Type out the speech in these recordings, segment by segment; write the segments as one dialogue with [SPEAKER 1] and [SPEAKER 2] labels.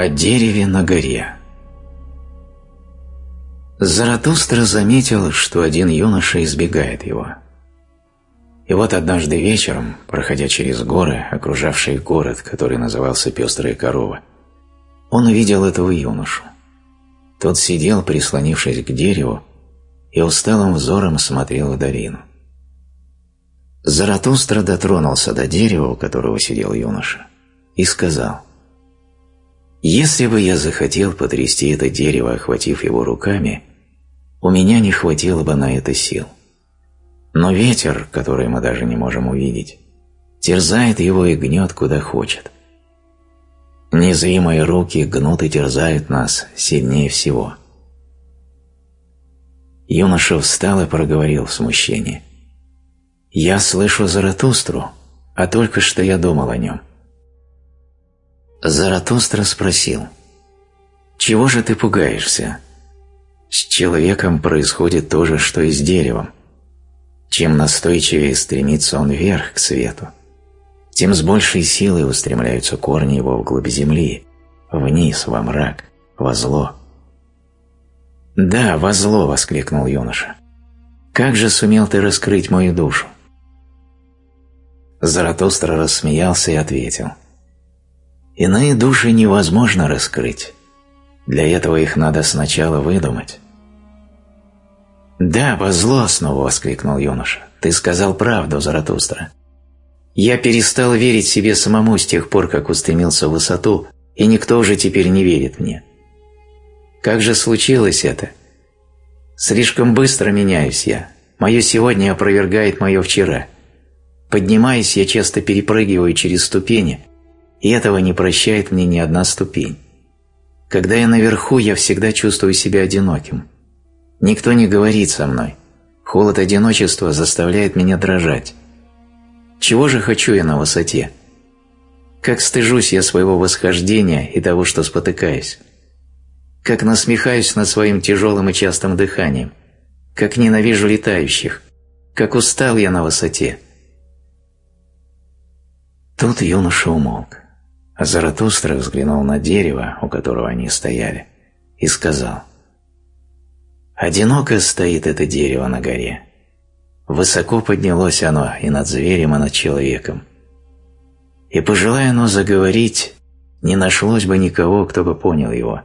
[SPEAKER 1] О дереве на горе Заратустра заметил, что один юноша избегает его. И вот однажды вечером, проходя через горы, окружавшие город, который назывался Пестрая корова, он увидел этого юношу. Тот сидел, прислонившись к дереву, и усталым взором смотрел в долину. Заратустра дотронулся до дерева, у которого сидел юноша, и сказал – если бы я захотел потрясти это дерево, охватив его руками, у меня не хватило бы на это сил. Но ветер, который мы даже не можем увидеть, терзает его и гнет куда хочет. Незримые руки гнут и терзают нас сильнее всего. Юноша встал и проговорил в смущении. «Я слышу Заратустру, а только что я думал о нем. Заратустра спросил, «Чего же ты пугаешься? С человеком происходит то же, что и с деревом. Чем настойчивее стремится он вверх к свету, тем с большей силой устремляются корни его вглубь земли, вниз, во мрак, во зло». «Да, во зло!» — воскликнул юноша. «Как же сумел ты раскрыть мою душу?» Заратустра рассмеялся и ответил — Иные души невозможно раскрыть. Для этого их надо сначала выдумать. «Да, во зло снова!» — воскликнул юноша. «Ты сказал правду, Заратустра. Я перестал верить себе самому с тех пор, как устремился в высоту, и никто уже теперь не верит мне. Как же случилось это? Слишком быстро меняюсь я. Мое сегодня опровергает мое вчера. Поднимаясь, я часто перепрыгиваю через ступени, и этого не прощает мне ни одна ступень. Когда я наверху, я всегда чувствую себя одиноким. Никто не говорит со мной. Холод одиночества заставляет меня дрожать. Чего же хочу я на высоте? Как стыжусь я своего восхождения и того, что спотыкаюсь. Как насмехаюсь над своим тяжелым и частым дыханием. Как ненавижу летающих. Как устал я на высоте. Тут юноша умолк. А Заратустра взглянул на дерево, у которого они стояли, и сказал, «Одиноко стоит это дерево на горе. Высоко поднялось оно и над зверем, и над человеком. И, пожелая оно заговорить, не нашлось бы никого, кто бы понял его.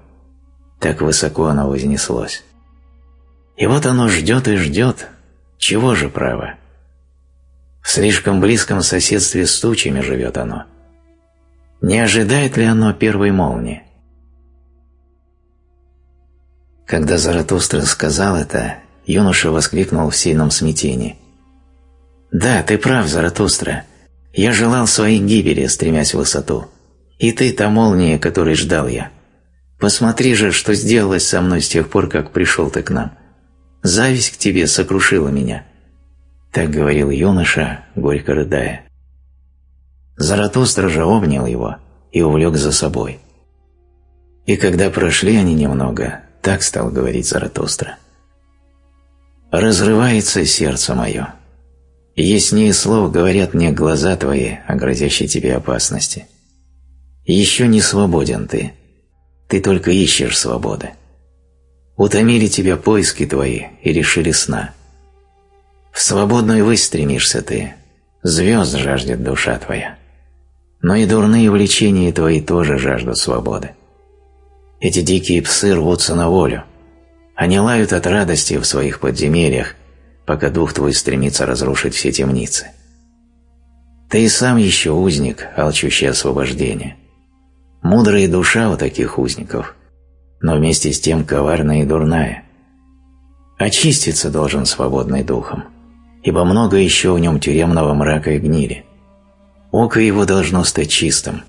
[SPEAKER 1] Так высоко оно вознеслось. И вот оно ждет и ждет. Чего же право? В слишком близком соседстве с тучами живет оно. Не ожидает ли оно первой молнии? Когда Заратустра сказал это, юноша воскликнул в сильном смятении. «Да, ты прав, Заратустра. Я желал своей гибели, стремясь в высоту. И ты та молния, которой ждал я. Посмотри же, что сделалось со мной с тех пор, как пришел ты к нам. Зависть к тебе сокрушила меня». Так говорил юноша, горько рыдая. Заратустра же обнял его и увлек за собой. И когда прошли они немного, так стал говорить Заратустра. «Разрывается сердце мое. Яснее слов говорят мне глаза твои о грозящей тебе опасности. Еще не свободен ты. Ты только ищешь свободы. Утомили тебя поиски твои и решили сна. В свободную высь стремишься ты, звезд жаждет душа твоя но и дурные влечения твои тоже жаждут свободы. Эти дикие псы рвутся на волю. Они лают от радости в своих подземельях, пока дух твой стремится разрушить все темницы. Ты и сам еще узник, алчущий освобождение. Мудрая душа у таких узников, но вместе с тем коварная и дурная. Очиститься должен свободный духом, ибо много еще в нем тюремного мрака и гнили. Око его должно стать чистым.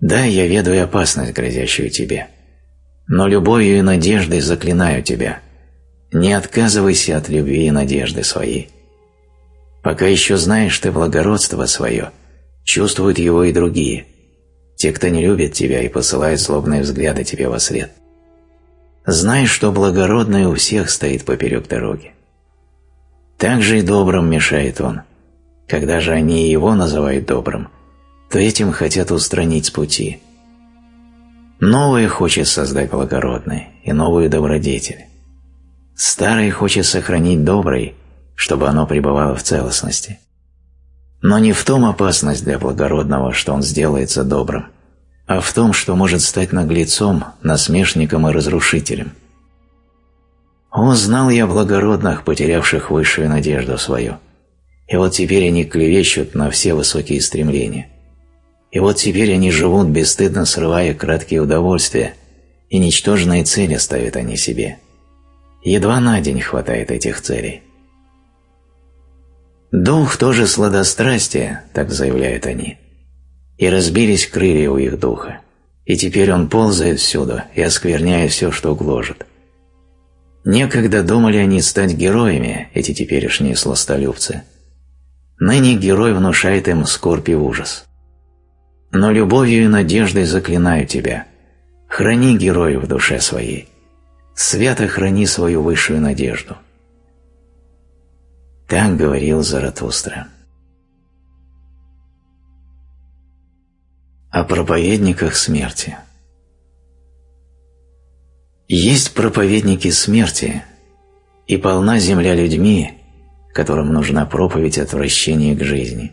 [SPEAKER 1] Да, я ведаю опасность, грозящую тебе. Но любовью и надеждой заклинаю тебя. Не отказывайся от любви и надежды своей. Пока еще знаешь ты благородство свое, чувствуют его и другие, те, кто не любит тебя и посылает злобные взгляды тебе во след. Знай, что благородное у всех стоит поперек дороги. Так же и добрым мешает он – когда же они его называют добрым, то этим хотят устранить с пути. Новое хочет создать благородное и новую добродетель. Старое хочет сохранить добрый, чтобы оно пребывало в целостности. Но не в том опасность для благородного, что он сделается добрым, а в том, что может стать наглецом, насмешником и разрушителем. О, знал я благородных, потерявших высшую надежду свою. И вот теперь они клевещут на все высокие стремления. И вот теперь они живут, бесстыдно срывая краткие удовольствия, и ничтожные цели ставят они себе. Едва на день хватает этих целей. Дух тоже сладострастие, так заявляют они. И разбились крылья у их духа, и теперь он ползает всюду и оскверняет все, что гложет. Некогда думали они стать героями, эти теперешние сластолюбцы. Ныне герой внушает им скорбь и ужас. Но любовью и надеждой заклинаю тебя. Храни героя в душе своей. Свято храни свою высшую надежду. Так говорил Заратустра. О проповедниках смерти. Есть проповедники смерти, и полна земля людьми, которым нужна проповедь отвращения к жизни.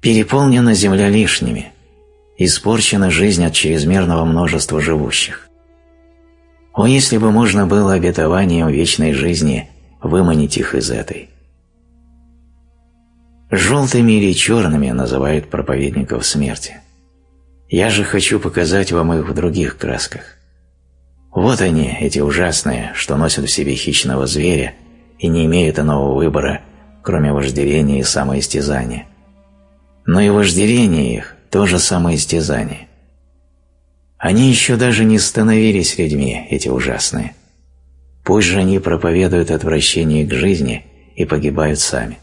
[SPEAKER 1] Переполнена земля лишними, испорчена жизнь от чрезмерного множества живущих. О, если бы можно было обетованием вечной жизни выманить их из этой. Желтыми или черными называют проповедников смерти. Я же хочу показать вам их в других красках. Вот они, эти ужасные, что носят в себе хищного зверя и не имеют иного выбора, кроме вожделения и самоистязания. Но и вожделение их – тоже самоистязание. Они еще даже не становились людьми, эти ужасные. Пусть же они проповедуют отвращение к жизни и погибают сами.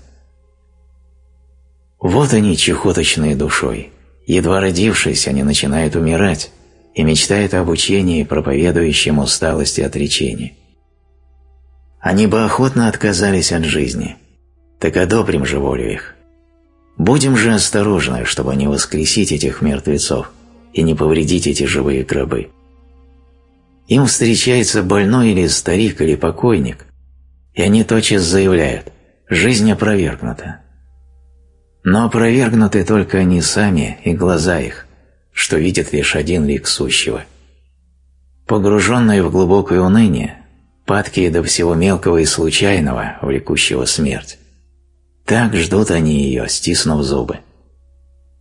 [SPEAKER 1] Вот они, чехоточные душой. Едва родившись, они начинают умирать, и мечтает об учении, проповедующем усталость и отречение. Они бы охотно отказались от жизни, так одобрим же волю их. Будем же осторожны, чтобы не воскресить этих мертвецов и не повредить эти живые гробы. Им встречается больной или старик или покойник, и они тотчас заявляют «жизнь опровергнута». Но опровергнуты только они сами и глаза их, что видит лишь один лик сущего. Погруженные в глубокое уныние, падкие до всего мелкого и случайного, влекущего смерть. Так ждут они ее, стиснув зубы.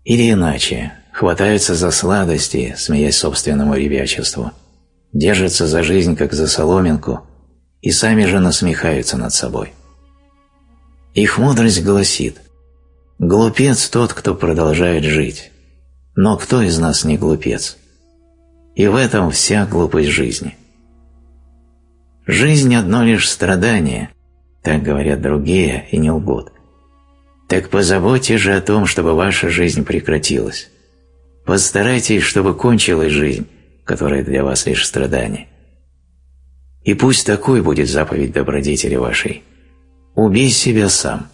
[SPEAKER 1] Или иначе, хватаются за сладости, смеясь собственному ребячеству, держатся за жизнь, как за соломинку, и сами же насмехаются над собой. Их мудрость гласит «Глупец тот, кто продолжает жить, но кто из нас не глупец? И в этом вся глупость жизни. Жизнь – одно лишь страдание, так говорят другие и не лгут. Так позаботьтесь же о том, чтобы ваша жизнь прекратилась. Постарайтесь, чтобы кончилась жизнь, которая для вас лишь страдание. И пусть такой будет заповедь добродетели вашей. Убей себя сам,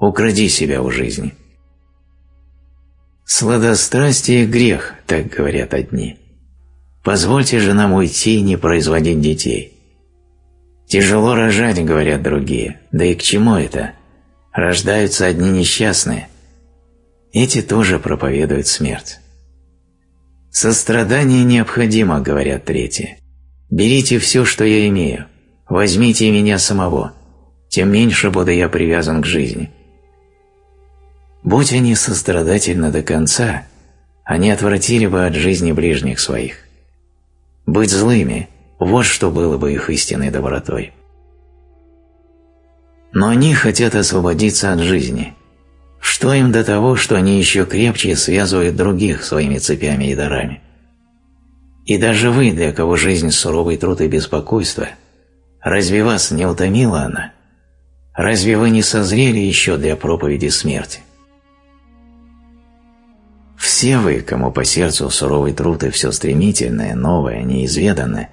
[SPEAKER 1] укради себя у жизни – Сладострастие – грех, так говорят одни. Позвольте же нам уйти и не производить детей. Тяжело рожать, говорят другие, да и к чему это? Рождаются одни несчастные. Эти тоже проповедуют смерть. Сострадание необходимо, говорят третьи. Берите все, что я имею, возьмите меня самого, тем меньше буду я привязан к жизни. Будь они сострадательны до конца, они отвратили бы от жизни ближних своих. Быть злыми – вот что было бы их истинной добротой. Но они хотят освободиться от жизни. Что им до того, что они еще крепче связывают других своими цепями и дарами? И даже вы, для кого жизнь суровый труд и беспокойство, разве вас не утомила она? Разве вы не созрели еще для проповеди смерти? Все вы, кому по сердцу суровый труд и все стремительное, новое, неизведанное,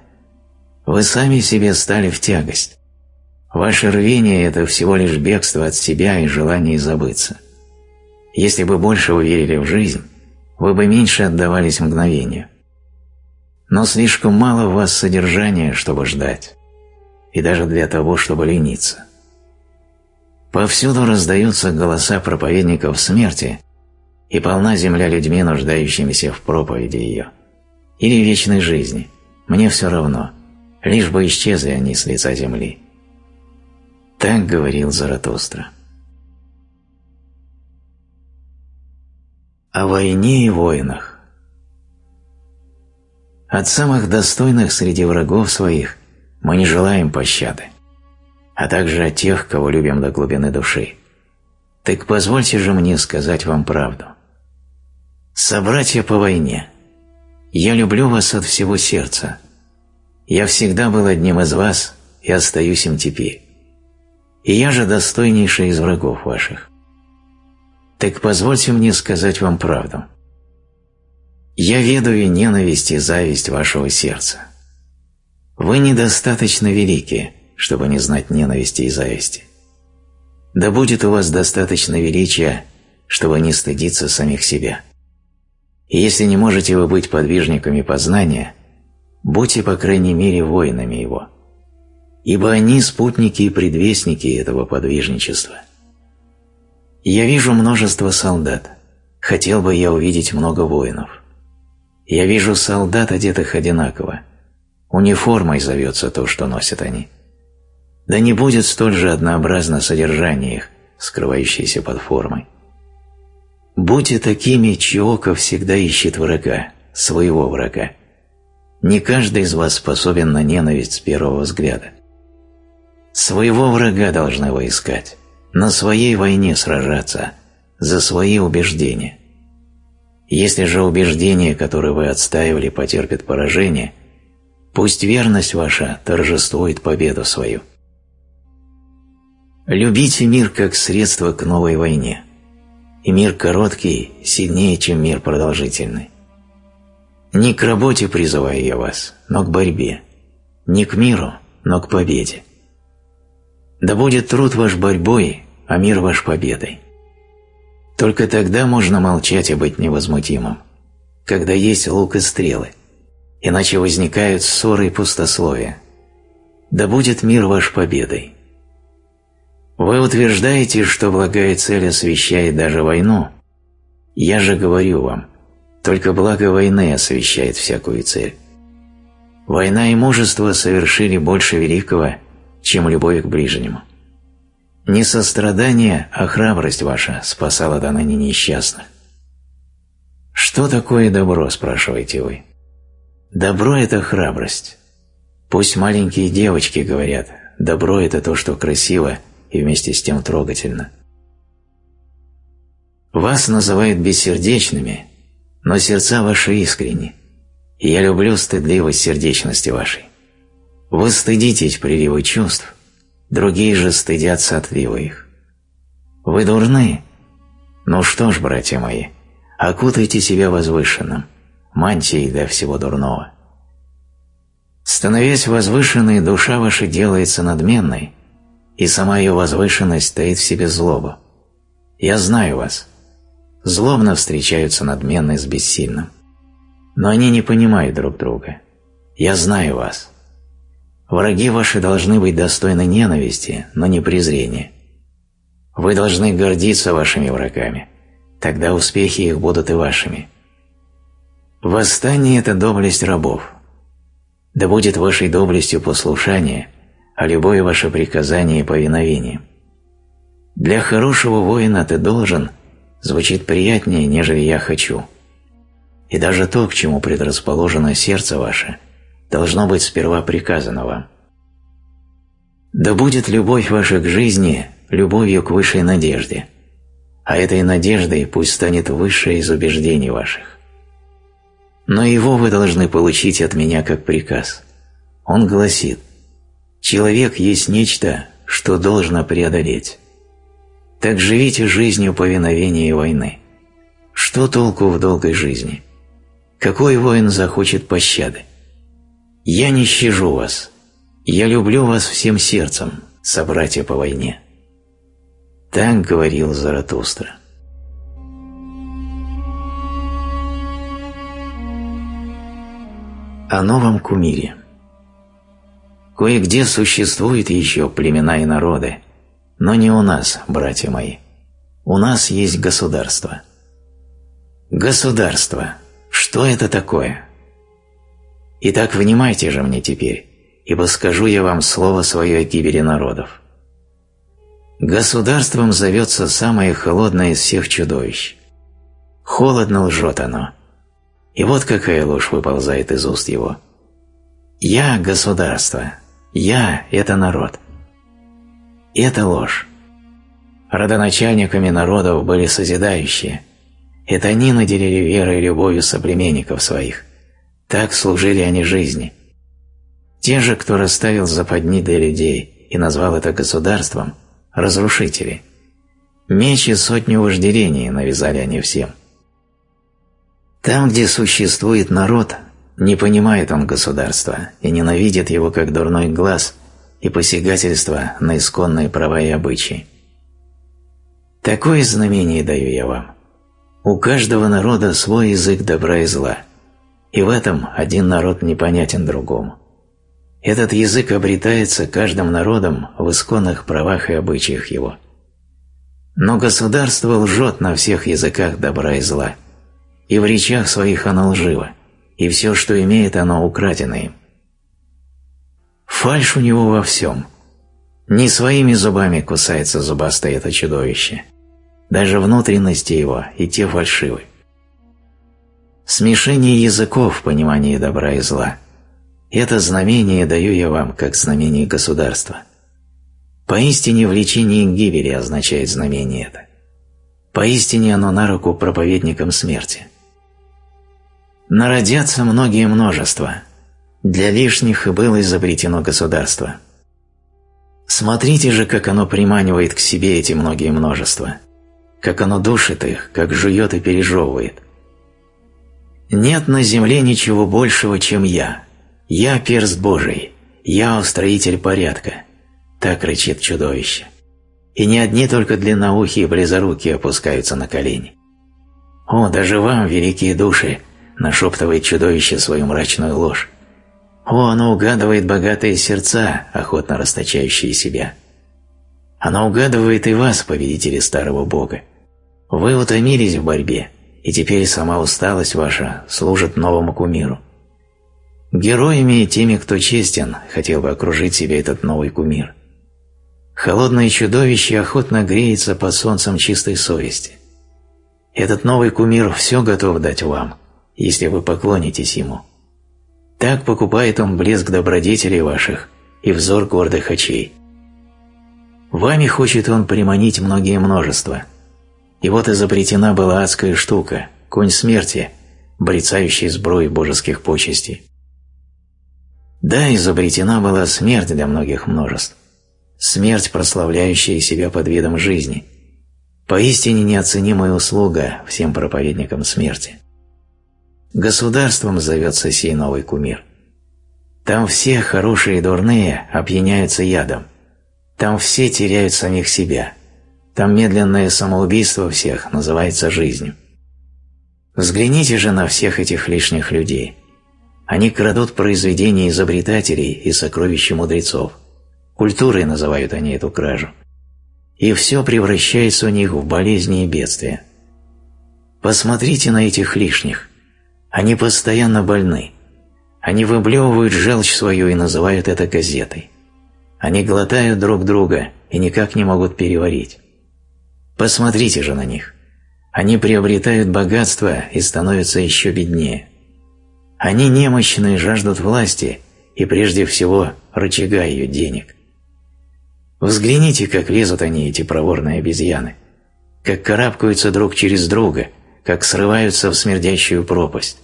[SPEAKER 1] вы сами себе стали в тягость. Ваше рвение – это всего лишь бегство от себя и желание забыться. Если бы больше вы в жизнь, вы бы меньше отдавались мгновению. но слишком мало в вас содержания, чтобы ждать, и даже для того, чтобы лениться. Повсюду раздаются голоса проповедников смерти, и полна земля людьми, нуждающимися в проповеди ее. Или вечной жизни. Мне все равно, лишь бы исчезли они с лица земли. Так говорил Заратустра. О войне и войнах От самых достойных среди врагов своих мы не желаем пощады а также о тех, кого любим до глубины души. Так позвольте же мне сказать вам правду. Собратья по войне, я люблю вас от всего сердца. Я всегда был одним из вас и остаюсь им теперь. И я же достойнейший из врагов ваших. Так позвольте мне сказать вам правду. Я ведаю ненависть и зависть вашего сердца. Вы недостаточно велики, чтобы не знать ненависти и зависти. Да будет у вас достаточно величия, чтобы не стыдиться самих себя. И если не можете вы быть подвижниками познания, будьте, по крайней мере, воинами его. Ибо они спутники и предвестники этого подвижничества. Я вижу множество солдат. Хотел бы я увидеть много воинов. Я вижу солдат, одетых одинаково. Униформой зовется то, что носят они да не будет столь же однообразно содержание их, скрывающееся под формой. Будьте такими, чье око всегда ищет врага, своего врага. Не каждый из вас способен на ненависть с первого взгляда. Своего врага должны вы искать, на своей войне сражаться, за свои убеждения. Если же убеждения, которые вы отстаивали, потерпят поражение, пусть верность ваша торжествует победу свою. Любите мир как средство к новой войне. И мир короткий сильнее, чем мир продолжительный. Не к работе призываю я вас, но к борьбе. Не к миру, но к победе. Да будет труд ваш борьбой, а мир ваш победой. Только тогда можно молчать и быть невозмутимым, когда есть лук и стрелы, иначе возникают ссоры и пустословия. Да будет мир ваш победой. Вы утверждаете, что благая цель освещает даже войну. Я же говорю вам, только благо войны освещает всякую цель. Война и мужество совершили больше великого, чем любовь к ближнему. Не сострадание, а храбрость ваша спасала до ныне несчастных. Что такое добро, спрашиваете вы? Добро – это храбрость. Пусть маленькие девочки говорят, добро – это то, что красиво – и вместе с тем трогательно. Вас называют бессердечными, но сердца ваши искренни, и я люблю стыдливость сердечности вашей. Вы стыдитесь приливы чувств, другие же стыдятся отлива их. Вы дурны? Ну что ж, братья мои, окутайте себя возвышенным, мантией для всего дурного. Становясь возвышенной, душа ваша делается надменной, и сама ее возвышенность таит в себе злобу. Я знаю вас. Злобно встречаются надменные с бессильным. Но они не понимают друг друга. Я знаю вас. Враги ваши должны быть достойны ненависти, но не презрения. Вы должны гордиться вашими врагами. Тогда успехи их будут и вашими. Восстание – это доблесть рабов. Да будет вашей доблестью послушание, а любое ваше приказание повиновение. Для хорошего воина ты должен звучит приятнее, нежели я хочу. И даже то, к чему предрасположено сердце ваше, должно быть сперва приказано вам. Да будет любовь ваша к жизни любовью к высшей надежде, а этой надеждой пусть станет высшее из убеждений ваших. Но его вы должны получить от меня как приказ. Он гласит – Человек есть нечто, что должно преодолеть. Так живите жизнью повиновения и войны. Что толку в долгой жизни? Какой воин захочет пощады? Я не щажу вас. Я люблю вас всем сердцем, собратья по войне. Так говорил Заратустра. О новом кумире. Кое-где существуют еще племена и народы, но не у нас, братья мои. У нас есть государство. Государство. Что это такое? Итак, внимайте же мне теперь, ибо скажу я вам слово свое о гибели народов. Государством зовется самое холодное из всех чудовищ. Холодно лжет оно. И вот какая ложь выползает из уст его. «Я – государство, я – это народ». Это ложь. Родоначальниками народов были созидающие. Это они наделили верой и любовью соплеменников своих. Так служили они жизни. Те же, кто расставил западни для людей и назвал это государством – разрушители. Меч и сотню вожделений навязали они всем – там, где существует народ, не понимает он государства и ненавидит его как дурной глаз и посягательство на исконные права и обычаи. Такое знамение даю я вам. У каждого народа свой язык добра и зла, и в этом один народ непонятен другому. Этот язык обретается каждым народом в исконных правах и обычаях его. Но государство лжет на всех языках добра и зла – и в речах своих оно лживо, и все, что имеет, оно украдено им. Фальшь у него во всем. Не своими зубами кусается зубастое это чудовище. Даже внутренности его и те фальшивы. Смешение языков в понимании добра и зла – это знамение даю я вам, как знамение государства. Поистине влечение к гибели означает знамение это. Поистине оно на руку проповедникам смерти – Народятся многие множества. Для лишних и было изобретено государство. Смотрите же, как оно приманивает к себе эти многие множества, как оно душит их, как жует и пережевывает. Нет на земле ничего большего, чем я. Я перст Божий, я устроитель порядка. Так рычит чудовище. И не одни только длинноухие и близоруки опускаются на колени. О, даже вам, великие души, нашептывает чудовище свою мрачную ложь. О, оно угадывает богатые сердца, охотно расточающие себя. Оно угадывает и вас, победители старого бога. Вы утомились в борьбе, и теперь сама усталость ваша служит новому кумиру. Героями и теми, кто честен, хотел бы окружить себя этот новый кумир. Холодное чудовище охотно греется под солнцем чистой совести. Этот новый кумир все готов дать вам – если вы поклонитесь ему. Так покупает он блеск добродетелей ваших и взор гордых очей. Вами хочет он приманить многие множества. И вот изобретена была адская штука, конь смерти, брецающий сброй божеских почестей. Да, изобретена была смерть для многих множеств. Смерть, прославляющая себя под видом жизни. Поистине неоценимая услуга всем проповедникам смерти. Государством зовется сей новый кумир. Там все хорошие и дурные опьяняются ядом. Там все теряют самих себя. Там медленное самоубийство всех называется жизнью. Взгляните же на всех этих лишних людей. Они крадут произведения изобретателей и сокровища мудрецов. Культурой называют они эту кражу. И все превращается у них в болезни и бедствия. Посмотрите на этих лишних – они постоянно больны. Они выблевывают желчь свою и называют это газетой. Они глотают друг друга и никак не могут переварить. Посмотрите же на них. Они приобретают богатство и становятся еще беднее. Они немощные, жаждут власти и прежде всего рычага ее денег. Взгляните, как лезут они, эти проворные обезьяны, как карабкаются друг через друга, как срываются в смердящую пропасть.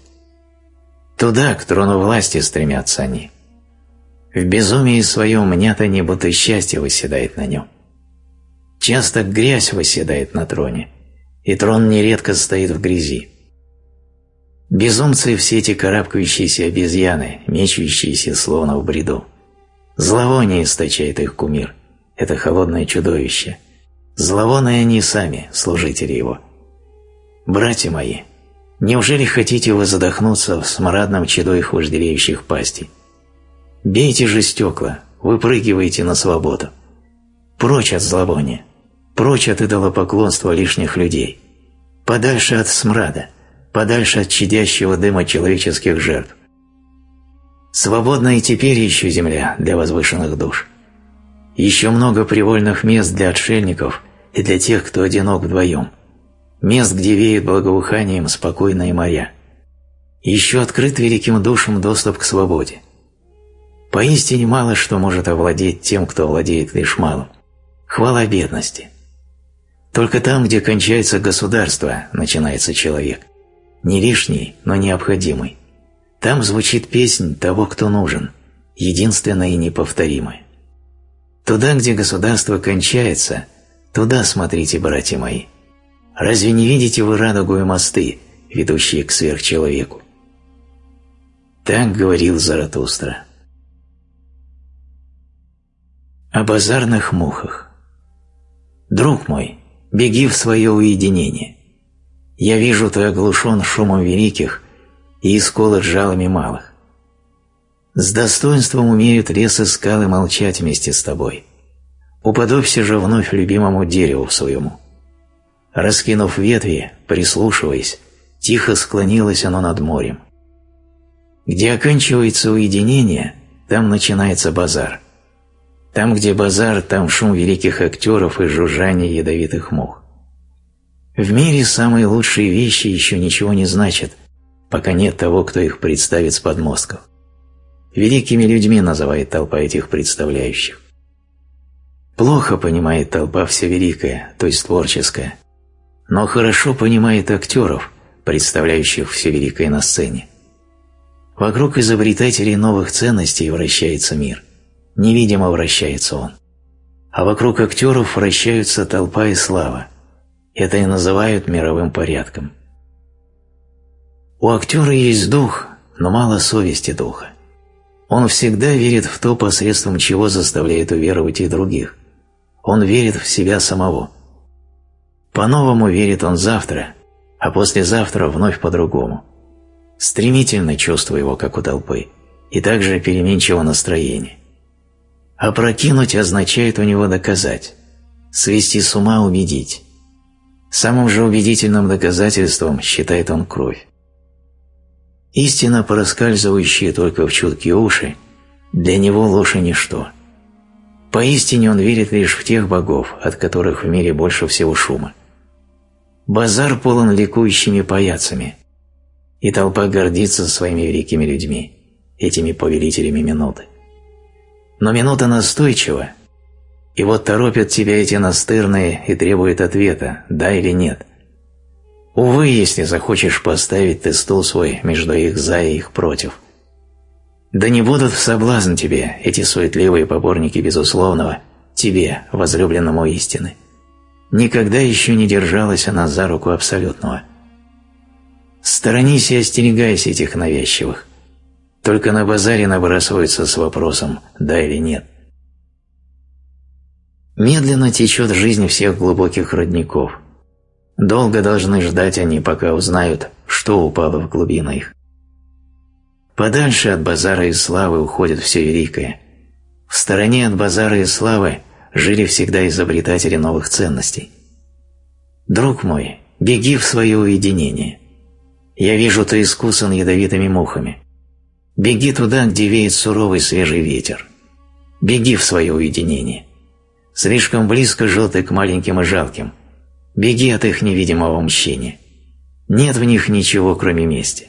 [SPEAKER 1] Туда, к трону власти стремятся они. В безумии своем мнят они, будто счастье восседает на нем. Часто грязь восседает на троне, и трон нередко стоит в грязи. Безумцы все эти карабкающиеся обезьяны, мечущиеся словно в бреду. Зловоние источает их кумир, это холодное чудовище. Зловонные они сами, служители его. Братья мои, Неужели хотите вы задохнуться в смрадном чаду их вожделеющих пастей? Бейте же стекла, выпрыгивайте на свободу. Прочь от зловония, прочь от идолопоклонства лишних людей, подальше от смрада, подальше от чадящего дыма человеческих жертв. Свободна и теперь еще земля для возвышенных душ. Еще много привольных мест для отшельников и для тех, кто одинок вдвоем. Мест, где веет благоуханием спокойные моря. Еще открыт великим душам доступ к свободе. Поистине мало что может овладеть тем, кто владеет лишь малым. Хвала бедности. Только там, где кончается государство, начинается человек. Не лишний, но необходимый. Там звучит песнь того, кто нужен, единственная и неповторимая. Туда, где государство кончается, туда смотрите, братья мои. Разве не видите вы радугу и мосты, ведущие к сверхчеловеку? Так говорил Заратустра. О базарных мухах. Друг мой, беги в свое уединение. Я вижу, ты оглушен шумом великих и исколот жалами малых. С достоинством умеют лес и скалы молчать вместе с тобой. Уподобься же вновь любимому дереву своему. Раскинув ветви, прислушиваясь, тихо склонилось оно над морем. Где оканчивается уединение, там начинается базар – там, где базар, там шум великих актеров и жужжание ядовитых мух. В мире самые лучшие вещи еще ничего не значат, пока нет того, кто их представит с подмостков. Великими людьми называет толпа этих представляющих. Плохо понимает толпа все великое, то есть творческое, но хорошо понимает актеров, представляющих все великое на сцене. Вокруг изобретателей новых ценностей вращается мир – Невидимо вращается он. А вокруг актеров вращаются толпа и слава. Это и называют мировым порядком. У актера есть дух, но мало совести духа. Он всегда верит в то, посредством чего заставляет уверовать и других. Он верит в себя самого. По-новому верит он завтра, а послезавтра вновь по-другому. Стремительно чувство его, как у толпы, и также переменчиво настроение. Опрокинуть означает у него доказать, свести с ума убедить. Самым же убедительным доказательством считает он кровь. Истина, проскальзывающая только в чуткие уши, для него и ничто. Поистине он верит лишь в тех богов, от которых в мире больше всего шума. Базар полон ликующими паяцами, и толпа гордится своими великими людьми, этими повелителями минуты. Но минута настойчива, и вот торопят тебя эти настырные и требуют ответа, да или нет. Увы, если захочешь поставить ты стул свой между их за и их против. Да не будут в соблазн тебе эти суетливые поборники безусловного, тебе, возлюбленному истины. Никогда еще не держалась она за руку абсолютного. Сторонись и остерегайся этих навязчивых. Только на базаре набрасываются с вопросом «да» или «нет». Медленно течет жизнь всех глубоких родников. Долго должны ждать они, пока узнают, что упало в глубины их. Подальше от базара и славы уходит все великое. В стороне от базара и славы жили всегда изобретатели новых ценностей. Друг мой, беги в свое уединение. Я вижу, ты искусан ядовитыми мухами. Беги туда, где веет суровый свежий ветер. Беги в свое уединение. Слишком близко жил ты к маленьким и жалким. Беги от их невидимого мщения. Нет в них ничего, кроме мести.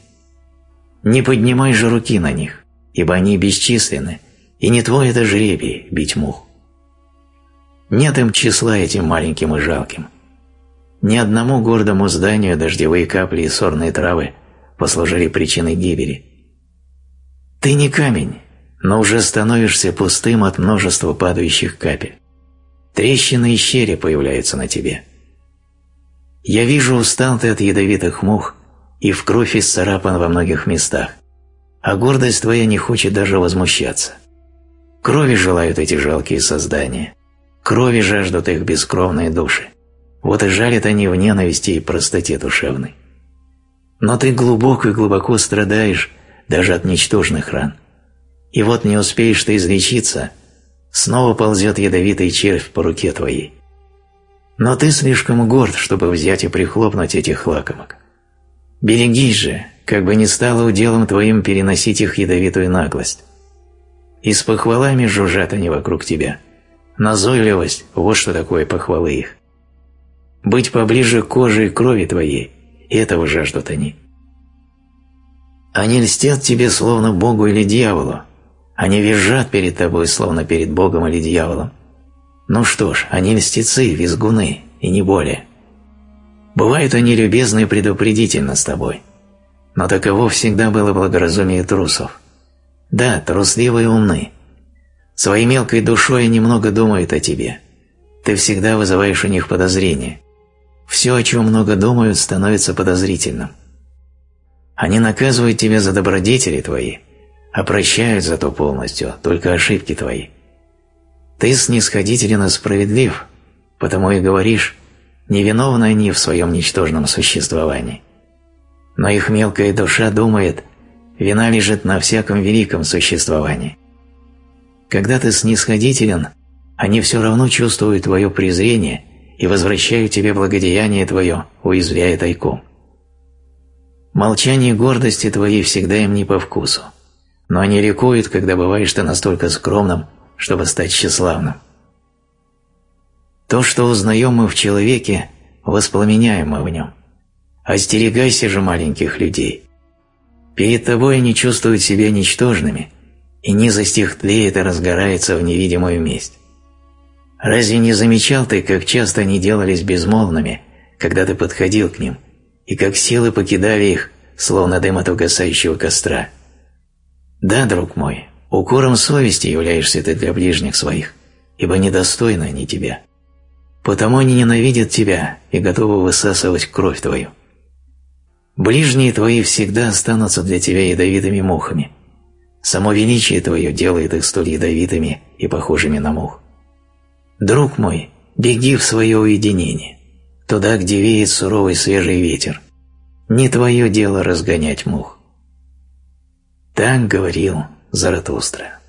[SPEAKER 1] Не поднимай же руки на них, ибо они бесчисленны, и не твой это жребий бить мух. Нет им числа этим маленьким и жалким. Ни одному гордому зданию дождевые капли и сорные травы послужили причиной гибели – ты не камень, но уже становишься пустым от множества падающих капель. Трещины и щели появляются на тебе. Я вижу, устал ты от ядовитых мух и в кровь исцарапан во многих местах, а гордость твоя не хочет даже возмущаться. Крови желают эти жалкие создания, крови жаждут их бескровные души. Вот и жалят они в ненависти и простоте душевной. Но ты глубоко и глубоко страдаешь даже от ничтожных ран. И вот не успеешь ты излечиться, снова ползет ядовитый червь по руке твоей. Но ты слишком горд, чтобы взять и прихлопнуть этих лакомок. Берегись же, как бы ни стало уделом твоим переносить их ядовитую наглость. И с похвалами жужжат они вокруг тебя. Назойливость – вот что такое похвалы их. Быть поближе к коже и крови твоей – этого жаждут они. Они льстят тебе словно Богу или дьяволу. Они визжат перед тобой, словно перед Богом или дьяволом. Ну что ж, они льстецы, визгуны, и не более. Бывают они любезны и предупредительно с тобой. Но таково всегда было благоразумие трусов. Да, трусливые умны. Своей мелкой душой немного думают о тебе. Ты всегда вызываешь у них подозрения. Все, о чем много думают, становится подозрительным. Они наказывают тебя за добродетели твои, а прощают зато полностью только ошибки твои. Ты снисходителен и справедлив, потому и говоришь, невиновны они в своем ничтожном существовании. Но их мелкая душа думает, вина лежит на всяком великом существовании. Когда ты снисходителен, они все равно чувствуют твое презрение и возвращают тебе благодеяние твое, уязвляя тайком. Молчание гордости твоей всегда им не по вкусу, но они ликуют, когда бываешь ты настолько скромным, чтобы стать тщеславным. То, что узнаем мы в человеке, воспламеняем мы в нем. Остерегайся же маленьких людей. Перед тобой они чувствуют себя ничтожными, и низость их тлеет и разгорается в невидимую месть. Разве не замечал ты, как часто они делались безмолвными, когда ты подходил к ним – и как силы покидали их, словно дым от угасающего костра. Да, друг мой, укором совести являешься ты для ближних своих, ибо недостойны они тебя. Потому они ненавидят тебя и готовы высасывать кровь твою. Ближние твои всегда останутся для тебя ядовитыми мухами. Само величие твое делает их столь ядовитыми и похожими на мух. Друг мой, беги в свое уединение туда, где веет суровый свежий ветер. Не твое дело разгонять мух. Так говорил Заратустра.